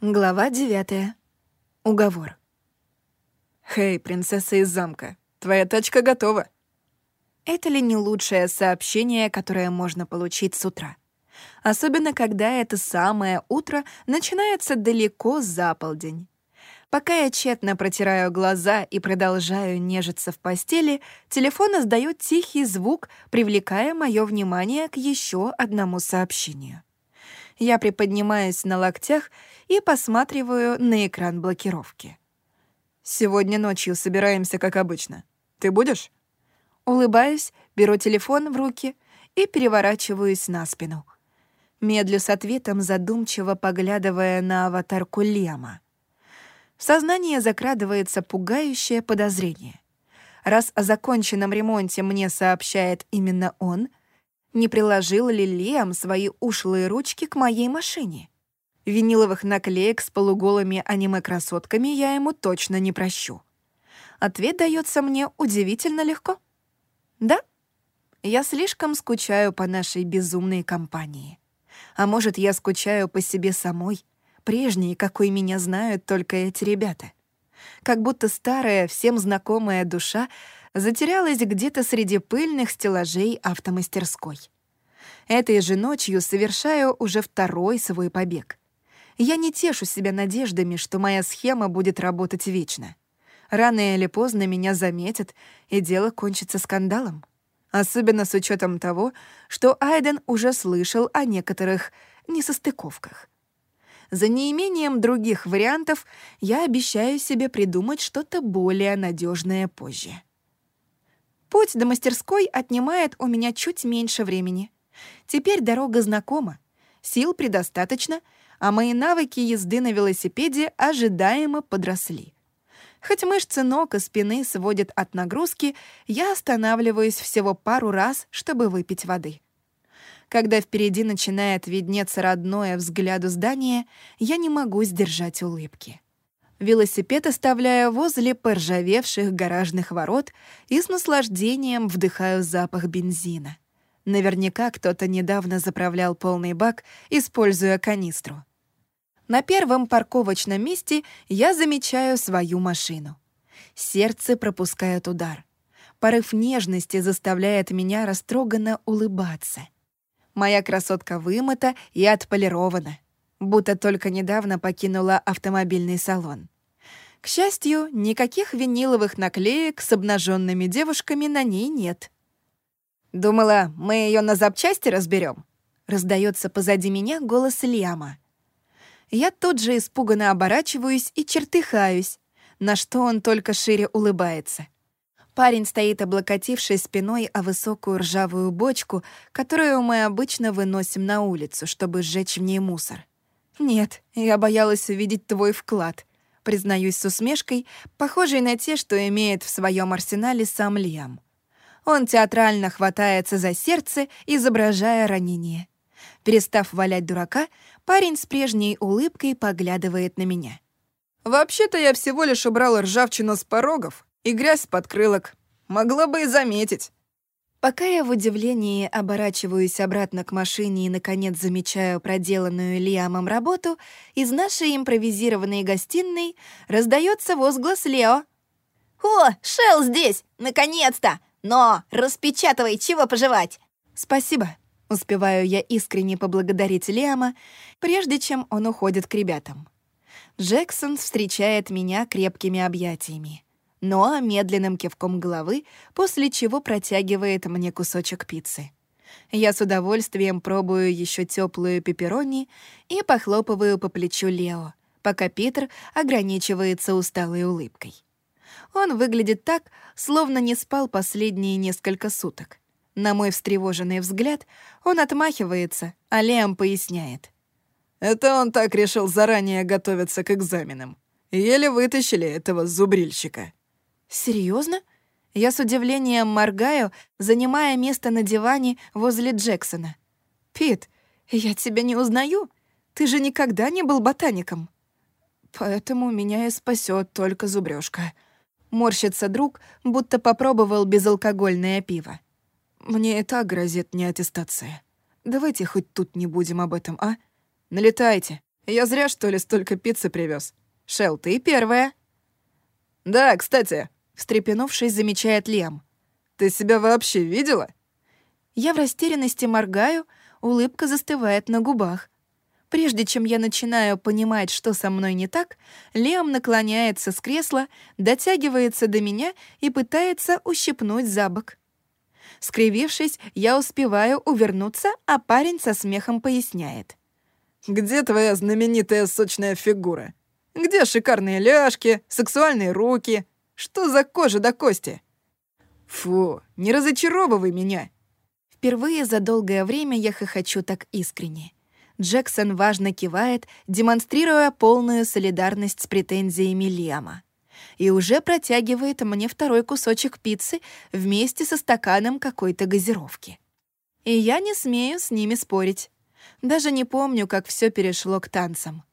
Глава девятая. Уговор. «Хей, принцесса из замка, твоя тачка готова». Это ли не лучшее сообщение, которое можно получить с утра? Особенно, когда это самое утро начинается далеко за полдень. Пока я тщетно протираю глаза и продолжаю нежиться в постели, телефон издает тихий звук, привлекая мое внимание к еще одному сообщению. Я приподнимаюсь на локтях и посматриваю на экран блокировки. «Сегодня ночью собираемся, как обычно. Ты будешь?» Улыбаюсь, беру телефон в руки и переворачиваюсь на спину. Медлю с ответом, задумчиво поглядывая на аватарку Лема. В сознание закрадывается пугающее подозрение. Раз о законченном ремонте мне сообщает именно он, не приложил ли Лиам свои ушлые ручки к моей машине? Виниловых наклеек с полуголыми аниме-красотками я ему точно не прощу. Ответ дается мне удивительно легко. Да, я слишком скучаю по нашей безумной компании. А может, я скучаю по себе самой, прежней, какой меня знают только эти ребята. Как будто старая, всем знакомая душа затерялась где-то среди пыльных стеллажей автомастерской. Этой же ночью совершаю уже второй свой побег. Я не тешу себя надеждами, что моя схема будет работать вечно. Рано или поздно меня заметят, и дело кончится скандалом. Особенно с учетом того, что Айден уже слышал о некоторых несостыковках. За неимением других вариантов я обещаю себе придумать что-то более надежное позже. Путь до мастерской отнимает у меня чуть меньше времени. Теперь дорога знакома, сил предостаточно, а мои навыки езды на велосипеде ожидаемо подросли. Хоть мышцы ног и спины сводят от нагрузки, я останавливаюсь всего пару раз, чтобы выпить воды. Когда впереди начинает виднеться родное взгляду здание, я не могу сдержать улыбки. Велосипед оставляю возле поржавевших гаражных ворот и с наслаждением вдыхаю запах бензина. Наверняка кто-то недавно заправлял полный бак, используя канистру. На первом парковочном месте я замечаю свою машину. Сердце пропускает удар. Порыв нежности заставляет меня растроганно улыбаться. Моя красотка вымыта и отполирована будто только недавно покинула автомобильный салон. К счастью, никаких виниловых наклеек с обнаженными девушками на ней нет. «Думала, мы ее на запчасти разберем. раздается позади меня голос Лиама. Я тут же испуганно оборачиваюсь и чертыхаюсь, на что он только шире улыбается. Парень стоит, облокотившись спиной о высокую ржавую бочку, которую мы обычно выносим на улицу, чтобы сжечь в ней мусор. «Нет, я боялась увидеть твой вклад», признаюсь с усмешкой, похожей на те, что имеет в своем арсенале сам Лиам. Он театрально хватается за сердце, изображая ранение. Перестав валять дурака, парень с прежней улыбкой поглядывает на меня. «Вообще-то я всего лишь убрал ржавчину с порогов и грязь с подкрылок. Могла бы и заметить». Пока я в удивлении оборачиваюсь обратно к машине и, наконец, замечаю проделанную Лиамом работу, из нашей импровизированной гостиной раздается возглас Лео. «О, Шел здесь! Наконец-то! Но распечатывай, чего пожевать!» «Спасибо!» — успеваю я искренне поблагодарить Лиама, прежде чем он уходит к ребятам. Джексон встречает меня крепкими объятиями но медленным кивком головы, после чего протягивает мне кусочек пиццы. Я с удовольствием пробую еще теплую пепперони и похлопываю по плечу Лео, пока Питер ограничивается усталой улыбкой. Он выглядит так, словно не спал последние несколько суток. На мой встревоженный взгляд, он отмахивается, а Леом поясняет. «Это он так решил заранее готовиться к экзаменам. Еле вытащили этого зубрильщика». Серьезно? Я с удивлением моргаю, занимая место на диване возле Джексона. «Пит, я тебя не узнаю. Ты же никогда не был ботаником». «Поэтому меня и спасет только зубрёжка». Морщится друг, будто попробовал безалкогольное пиво. «Мне и так грозит неаттестация. Давайте хоть тут не будем об этом, а? Налетайте. Я зря, что ли, столько пиццы привез. Шел, ты первая. Да, кстати, встрепенувшись, замечает Лем. Ты себя вообще видела? Я в растерянности моргаю, улыбка застывает на губах. Прежде чем я начинаю понимать, что со мной не так, Лем наклоняется с кресла, дотягивается до меня и пытается ущипнуть за бок. Скривившись, я успеваю увернуться, а парень со смехом поясняет. «Где твоя знаменитая сочная фигура? Где шикарные ляжки, сексуальные руки? Что за кожа до кости?» «Фу, не разочаровывай меня!» Впервые за долгое время я хохочу так искренне. Джексон важно кивает, демонстрируя полную солидарность с претензиями Лиама и уже протягивает мне второй кусочек пиццы вместе со стаканом какой-то газировки. И я не смею с ними спорить. Даже не помню, как все перешло к танцам.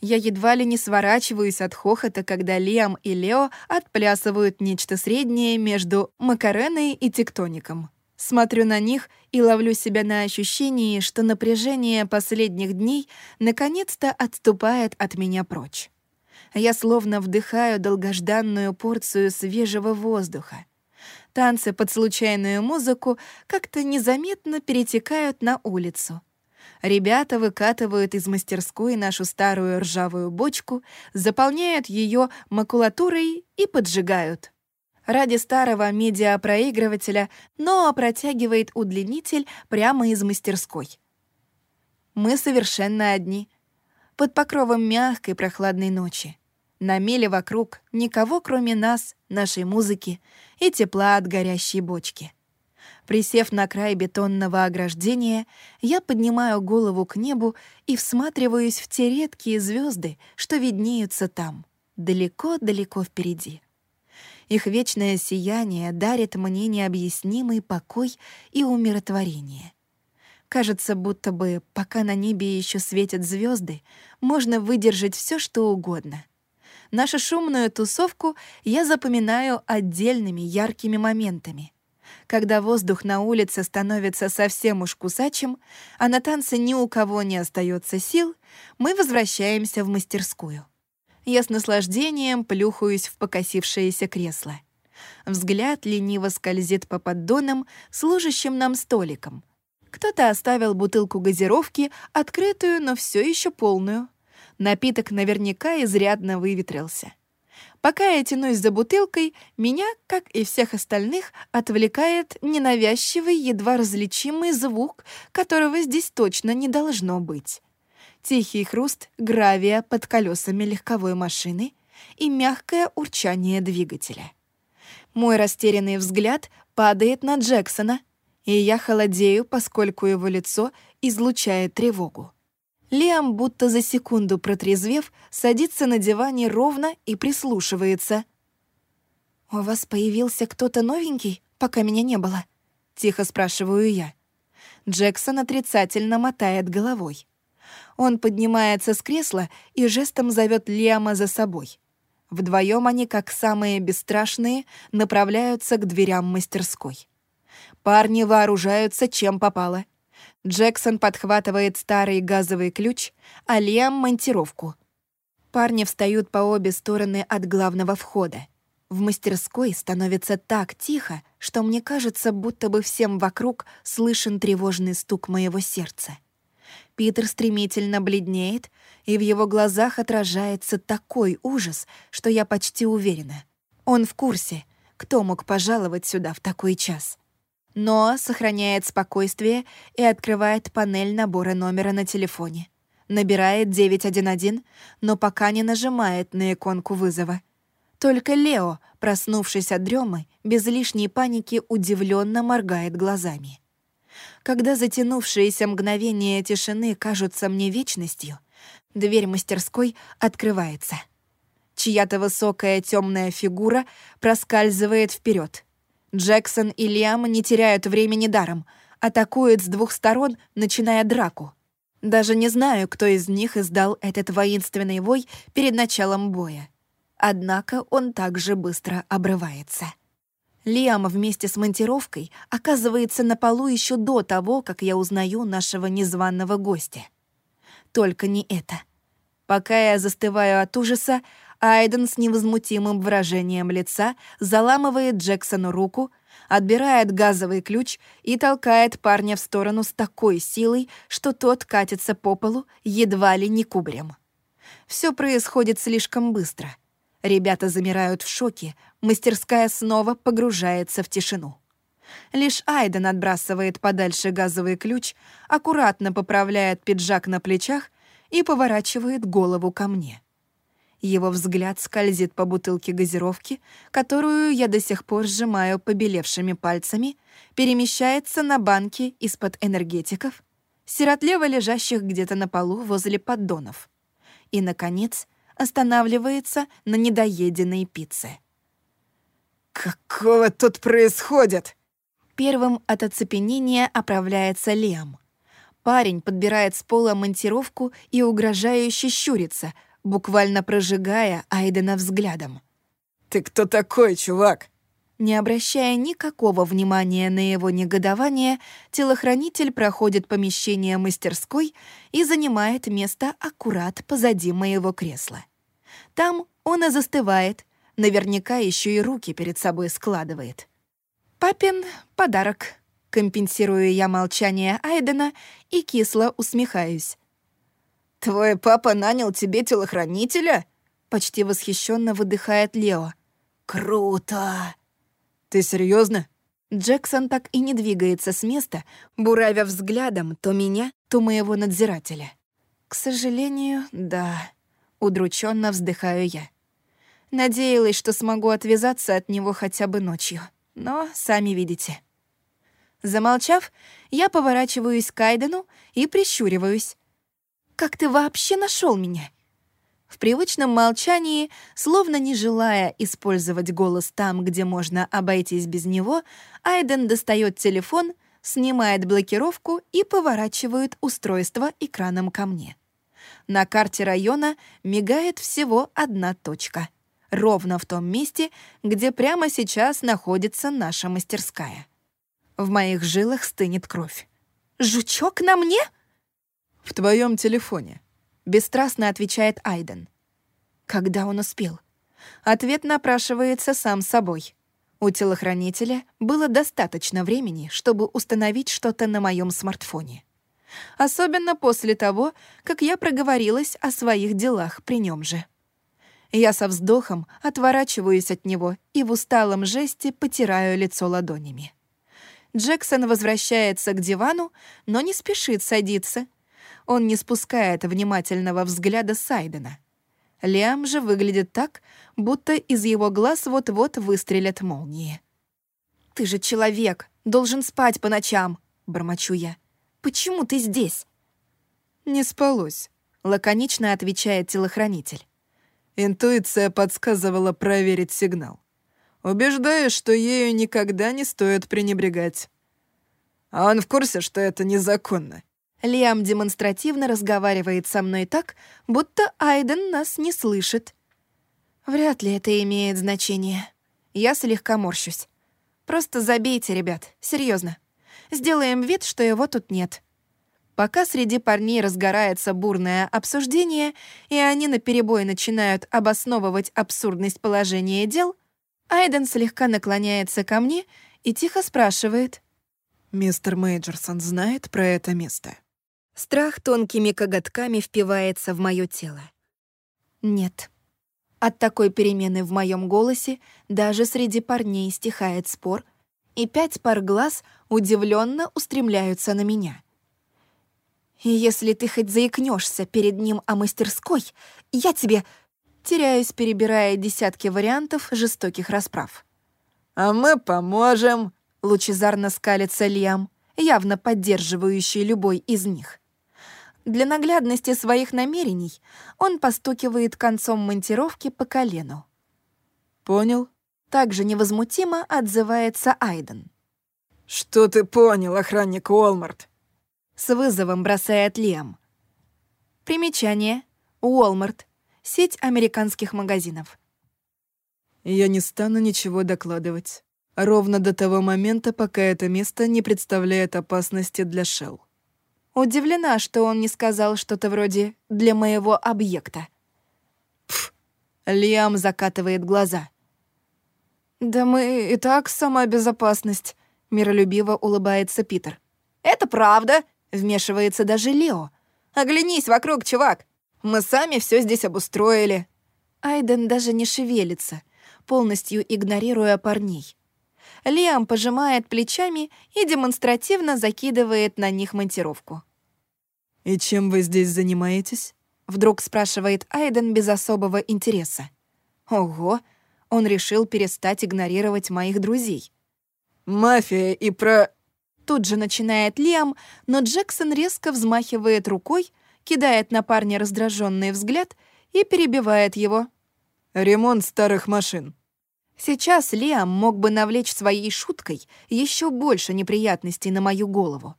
Я едва ли не сворачиваюсь от хохота, когда Лиам и Лео отплясывают нечто среднее между макареной и тектоником. Смотрю на них и ловлю себя на ощущении, что напряжение последних дней наконец-то отступает от меня прочь я словно вдыхаю долгожданную порцию свежего воздуха. Танцы под случайную музыку как-то незаметно перетекают на улицу. Ребята выкатывают из мастерской нашу старую ржавую бочку, заполняют ее макулатурой и поджигают. Ради старого медиапроигрывателя Ноа протягивает удлинитель прямо из мастерской. Мы совершенно одни, под покровом мягкой прохладной ночи. На миле вокруг никого, кроме нас, нашей музыки и тепла от горящей бочки. Присев на край бетонного ограждения, я поднимаю голову к небу и всматриваюсь в те редкие звезды, что виднеются там, далеко-далеко впереди. Их вечное сияние дарит мне необъяснимый покой и умиротворение. Кажется, будто бы, пока на небе еще светят звезды, можно выдержать все, что угодно нашу шумную тусовку я запоминаю отдельными яркими моментами. Когда воздух на улице становится совсем уж кусачим, а на танце ни у кого не остается сил, мы возвращаемся в мастерскую. Я с наслаждением плюхаюсь в покосившееся кресло. Взгляд лениво скользит по поддонам, служащим нам столиком. Кто-то оставил бутылку газировки, открытую, но все еще полную — Напиток наверняка изрядно выветрился. Пока я тянусь за бутылкой, меня, как и всех остальных, отвлекает ненавязчивый, едва различимый звук, которого здесь точно не должно быть. Тихий хруст гравия под колесами легковой машины и мягкое урчание двигателя. Мой растерянный взгляд падает на Джексона, и я холодею, поскольку его лицо излучает тревогу. Лиам, будто за секунду протрезвев, садится на диване ровно и прислушивается. «У вас появился кто-то новенький, пока меня не было?» — тихо спрашиваю я. Джексон отрицательно мотает головой. Он поднимается с кресла и жестом зовет Лиама за собой. Вдвоем они, как самые бесстрашные, направляются к дверям мастерской. Парни вооружаются чем попало — Джексон подхватывает старый газовый ключ, а Лиам — монтировку. Парни встают по обе стороны от главного входа. В мастерской становится так тихо, что мне кажется, будто бы всем вокруг слышен тревожный стук моего сердца. Питер стремительно бледнеет, и в его глазах отражается такой ужас, что я почти уверена. Он в курсе, кто мог пожаловать сюда в такой час. Ноа сохраняет спокойствие и открывает панель набора номера на телефоне. Набирает 911, но пока не нажимает на иконку вызова. Только Лео, проснувшись от дремы, без лишней паники удивленно моргает глазами. Когда затянувшиеся мгновения тишины кажутся мне вечностью, дверь мастерской открывается. Чья-то высокая темная фигура проскальзывает вперед — Джексон и Лиам не теряют времени даром, атакуют с двух сторон, начиная драку. Даже не знаю, кто из них издал этот воинственный вой перед началом боя. Однако он также быстро обрывается. Лиам вместе с монтировкой оказывается на полу еще до того, как я узнаю нашего незваного гостя. Только не это. Пока я застываю от ужаса, Айден с невозмутимым выражением лица заламывает Джексону руку, отбирает газовый ключ и толкает парня в сторону с такой силой, что тот катится по полу едва ли не кубарем. Все происходит слишком быстро. Ребята замирают в шоке, мастерская снова погружается в тишину. Лишь Айден отбрасывает подальше газовый ключ, аккуратно поправляет пиджак на плечах и поворачивает голову ко мне. Его взгляд скользит по бутылке газировки, которую я до сих пор сжимаю побелевшими пальцами, перемещается на банки из-под энергетиков, сиротливо лежащих где-то на полу возле поддонов. И, наконец, останавливается на недоеденной пицце. «Какого тут происходит?» Первым от оцепенения оправляется Лем. Парень подбирает с пола монтировку и угрожающе щурится — буквально прожигая Айдена взглядом. «Ты кто такой, чувак?» Не обращая никакого внимания на его негодование, телохранитель проходит помещение мастерской и занимает место аккурат позади моего кресла. Там он и застывает, наверняка еще и руки перед собой складывает. «Папин подарок», — компенсирую я молчание Айдена и кисло усмехаюсь. «Твой папа нанял тебе телохранителя?» Почти восхищенно выдыхает Лео. «Круто!» «Ты серьезно? Джексон так и не двигается с места, буравя взглядом то меня, то моего надзирателя. К сожалению, да. Удрученно вздыхаю я. Надеялась, что смогу отвязаться от него хотя бы ночью. Но сами видите. Замолчав, я поворачиваюсь к Айдену и прищуриваюсь. Как ты вообще нашел меня?» В привычном молчании, словно не желая использовать голос там, где можно обойтись без него, Айден достает телефон, снимает блокировку и поворачивает устройство экраном ко мне. На карте района мигает всего одна точка. Ровно в том месте, где прямо сейчас находится наша мастерская. В моих жилах стынет кровь. «Жучок на мне?» «В твоем телефоне», — бесстрастно отвечает Айден. Когда он успел? Ответ напрашивается сам собой. У телохранителя было достаточно времени, чтобы установить что-то на моем смартфоне. Особенно после того, как я проговорилась о своих делах при нем же. Я со вздохом отворачиваюсь от него и в усталом жесте потираю лицо ладонями. Джексон возвращается к дивану, но не спешит садиться — он не спускает внимательного взгляда Сайдена. Лиам же выглядит так, будто из его глаз вот-вот выстрелят молнии. «Ты же человек, должен спать по ночам», — бормочу я. «Почему ты здесь?» «Не спалось», — лаконично отвечает телохранитель. Интуиция подсказывала проверить сигнал. Убеждаю, что ею никогда не стоит пренебрегать. А он в курсе, что это незаконно. Лиам демонстративно разговаривает со мной так, будто Айден нас не слышит. Вряд ли это имеет значение. Я слегка морщусь. Просто забейте, ребят, серьезно. Сделаем вид, что его тут нет. Пока среди парней разгорается бурное обсуждение, и они наперебой начинают обосновывать абсурдность положения дел, Айден слегка наклоняется ко мне и тихо спрашивает. «Мистер Мейджерсон знает про это место?» Страх тонкими коготками впивается в мое тело. Нет. От такой перемены в моем голосе даже среди парней стихает спор, и пять пар глаз удивленно устремляются на меня. И если ты хоть заикнешься перед ним о мастерской, я тебе... Теряюсь, перебирая десятки вариантов жестоких расправ. «А мы поможем», — лучезарно скалится Лиам, явно поддерживающий любой из них. Для наглядности своих намерений он постукивает концом монтировки по колену. «Понял?» Также невозмутимо отзывается Айден. «Что ты понял, охранник Уолмарт?» С вызовом бросает Лем. Примечание. Уолмарт. Сеть американских магазинов. «Я не стану ничего докладывать. Ровно до того момента, пока это место не представляет опасности для Шелл. Удивлена, что он не сказал что-то вроде «для моего объекта». Пф, Лиам закатывает глаза. «Да мы и так сама безопасность», — миролюбиво улыбается Питер. «Это правда», — вмешивается даже Лео. «Оглянись вокруг, чувак. Мы сами все здесь обустроили». Айден даже не шевелится, полностью игнорируя парней. Лиам пожимает плечами и демонстративно закидывает на них монтировку. «И чем вы здесь занимаетесь?» — вдруг спрашивает Айден без особого интереса. «Ого!» Он решил перестать игнорировать моих друзей. «Мафия и про...» Тут же начинает Лиам, но Джексон резко взмахивает рукой, кидает на парня раздраженный взгляд и перебивает его. «Ремонт старых машин». Сейчас Лиам мог бы навлечь своей шуткой еще больше неприятностей на мою голову.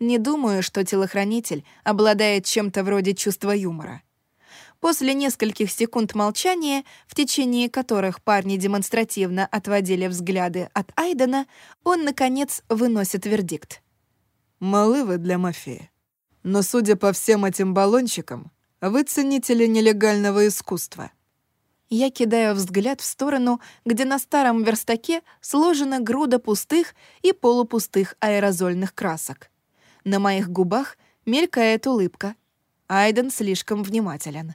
Не думаю, что телохранитель обладает чем-то вроде чувства юмора. После нескольких секунд молчания, в течение которых парни демонстративно отводили взгляды от Айдена, он, наконец, выносит вердикт. «Малы вы для мафии. Но, судя по всем этим баллончикам, вы ценители нелегального искусства. Я кидаю взгляд в сторону, где на старом верстаке сложена груда пустых и полупустых аэрозольных красок. На моих губах мелькает улыбка. Айден слишком внимателен.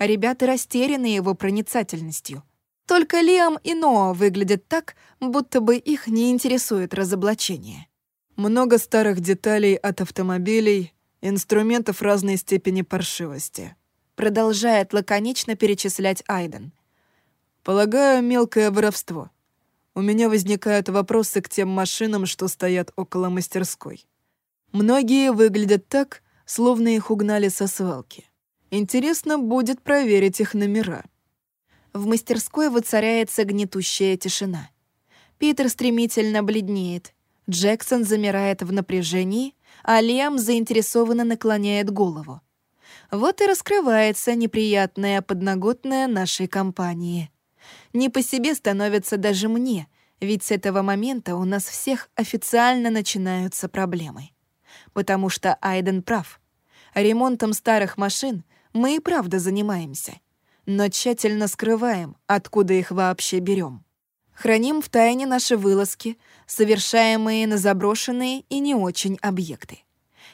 Ребята растеряны его проницательностью. Только Лиам и Ноа выглядят так, будто бы их не интересует разоблачение. Много старых деталей от автомобилей, инструментов разной степени паршивости продолжает лаконично перечислять Айден. «Полагаю, мелкое воровство. У меня возникают вопросы к тем машинам, что стоят около мастерской. Многие выглядят так, словно их угнали со свалки. Интересно будет проверить их номера». В мастерской воцаряется гнетущая тишина. Питер стремительно бледнеет. Джексон замирает в напряжении, а Лиам заинтересованно наклоняет голову. Вот и раскрывается неприятная подноготная нашей компании. Не по себе становится даже мне, ведь с этого момента у нас всех официально начинаются проблемы. Потому что Айден прав. Ремонтом старых машин мы и правда занимаемся, но тщательно скрываем, откуда их вообще берем. Храним в тайне наши вылазки, совершаемые на заброшенные и не очень объекты.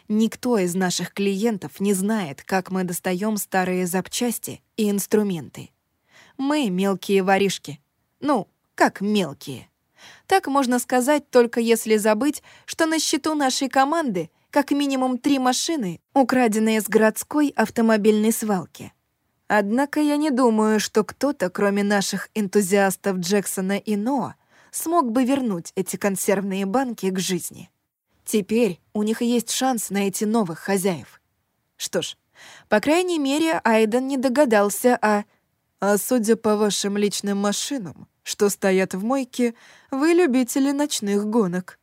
Никто из наших клиентов не знает, как мы достаем старые запчасти и инструменты. Мы мелкие воришки. Ну, как мелкие. Так можно сказать, только если забыть, что на счету нашей команды как минимум три машины, украденные с городской автомобильной свалки. Однако я не думаю, что кто-то, кроме наших энтузиастов Джексона и Ноа, смог бы вернуть эти консервные банки к жизни. Теперь у них есть шанс найти новых хозяев. Что ж, по крайней мере, Айден не догадался о... А судя по вашим личным машинам, что стоят в мойке, вы любители ночных гонок.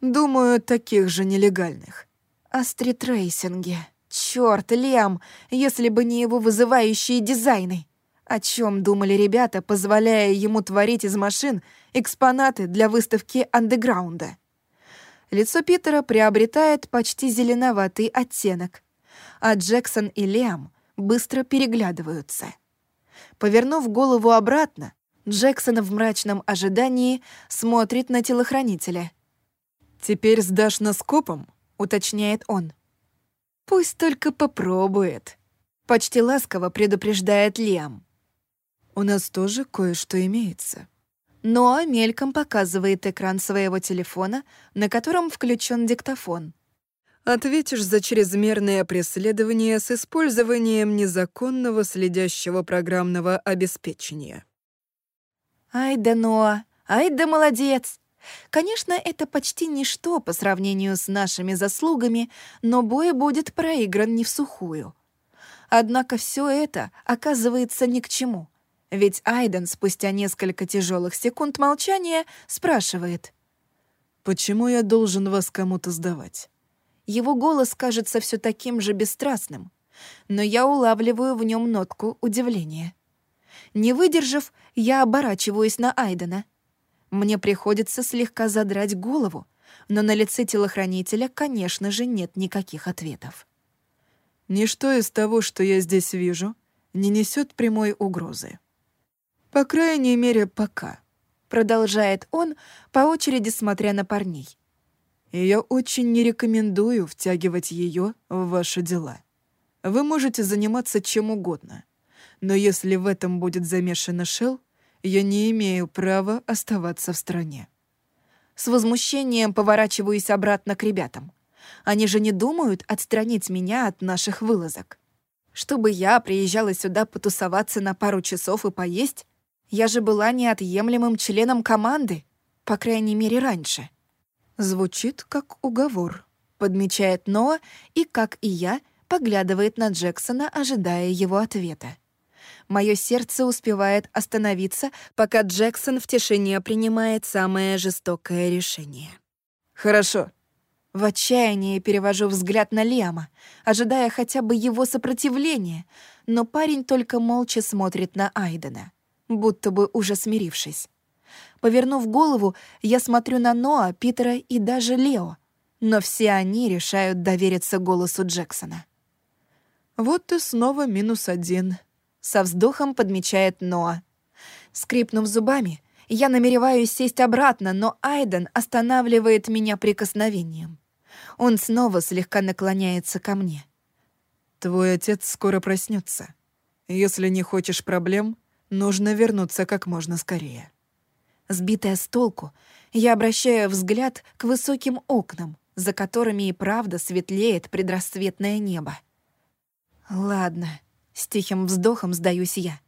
Думаю, таких же нелегальных. О стритрейсинге. Чёрт, Лиам, если бы не его вызывающие дизайны. О чем думали ребята, позволяя ему творить из машин экспонаты для выставки андеграунда? лицо Питера приобретает почти зеленоватый оттенок, а Джексон и Лиам быстро переглядываются. Повернув голову обратно, Джексон в мрачном ожидании смотрит на телохранителя. «Теперь сдашь на скопом?» — уточняет он. «Пусть только попробует», — почти ласково предупреждает Лиам. «У нас тоже кое-что имеется», но мельком показывает экран своего телефона, на котором включен диктофон. Ответишь за чрезмерное преследование с использованием незаконного следящего программного обеспечения. Ай да Ноа, ай да молодец! Конечно, это почти ничто по сравнению с нашими заслугами, но бой будет проигран не в сухую. Однако все это оказывается ни к чему — ведь Айден спустя несколько тяжелых секунд молчания спрашивает. «Почему я должен вас кому-то сдавать?» Его голос кажется все таким же бесстрастным, но я улавливаю в нем нотку удивления. Не выдержав, я оборачиваюсь на Айдена. Мне приходится слегка задрать голову, но на лице телохранителя, конечно же, нет никаких ответов. «Ничто из того, что я здесь вижу, не несет прямой угрозы. По крайней мере, пока», — продолжает он, по очереди смотря на парней. «И я очень не рекомендую втягивать ее в ваши дела. Вы можете заниматься чем угодно, но если в этом будет замешана Шел, я не имею права оставаться в стране». С возмущением поворачиваюсь обратно к ребятам. Они же не думают отстранить меня от наших вылазок. Чтобы я приезжала сюда потусоваться на пару часов и поесть, я же была неотъемлемым членом команды, по крайней мере, раньше. Звучит как уговор, подмечает Ноа и, как и я, поглядывает на Джексона, ожидая его ответа. Мое сердце успевает остановиться, пока Джексон в тишине принимает самое жестокое решение. «Хорошо». В отчаянии перевожу взгляд на Лиама, ожидая хотя бы его сопротивления, но парень только молча смотрит на Айдена, будто бы уже смирившись. Повернув голову, я смотрю на Ноа, Питера и даже Лео, но все они решают довериться голосу Джексона. «Вот и снова минус один», со вздохом подмечает Ноа. Скрипнув зубами, я намереваюсь сесть обратно, но Айден останавливает меня прикосновением. Он снова слегка наклоняется ко мне. «Твой отец скоро проснется. Если не хочешь проблем, нужно вернуться как можно скорее». Сбитая с толку, я обращаю взгляд к высоким окнам, за которыми и правда светлеет предрассветное небо. Ладно, с тихим вздохом сдаюсь я.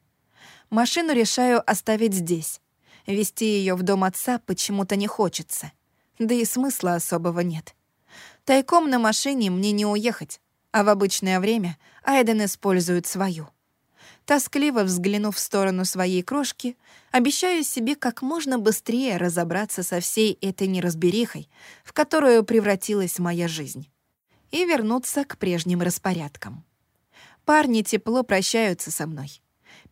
Машину решаю оставить здесь. Вести ее в дом отца почему-то не хочется. Да и смысла особого нет. Тайком на машине мне не уехать, а в обычное время Айден использует свою. Тоскливо взглянув в сторону своей крошки, обещаю себе как можно быстрее разобраться со всей этой неразберихой, в которую превратилась моя жизнь, и вернуться к прежним распорядкам. Парни тепло прощаются со мной.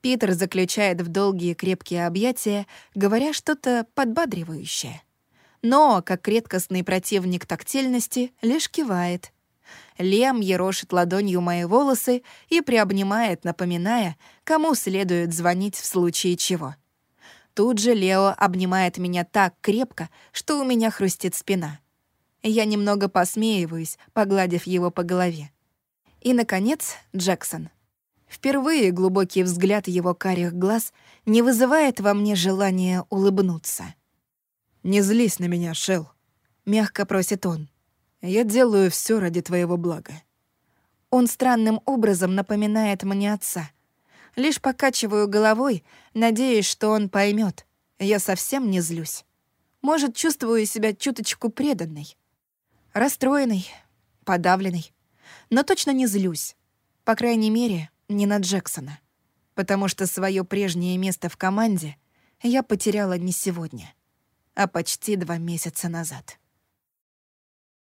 Питер заключает в долгие крепкие объятия, говоря что-то подбадривающее. Но, как редкостный противник тактильности, лишь кивает. Лем ерошит ладонью мои волосы и приобнимает, напоминая, кому следует звонить в случае чего. Тут же Лео обнимает меня так крепко, что у меня хрустит спина. Я немного посмеиваюсь, погладив его по голове. И, наконец, Джексон. Впервые глубокий взгляд его карих глаз не вызывает во мне желания улыбнуться. «Не злись на меня, Шел, мягко просит он. «Я делаю все ради твоего блага». Он странным образом напоминает мне отца. Лишь покачиваю головой, надеясь, что он поймет. Я совсем не злюсь. Может, чувствую себя чуточку преданной. Расстроенной, подавленной но точно не злюсь. По крайней мере, не на Джексона. Потому что свое прежнее место в команде я потеряла не сегодня, а почти два месяца назад.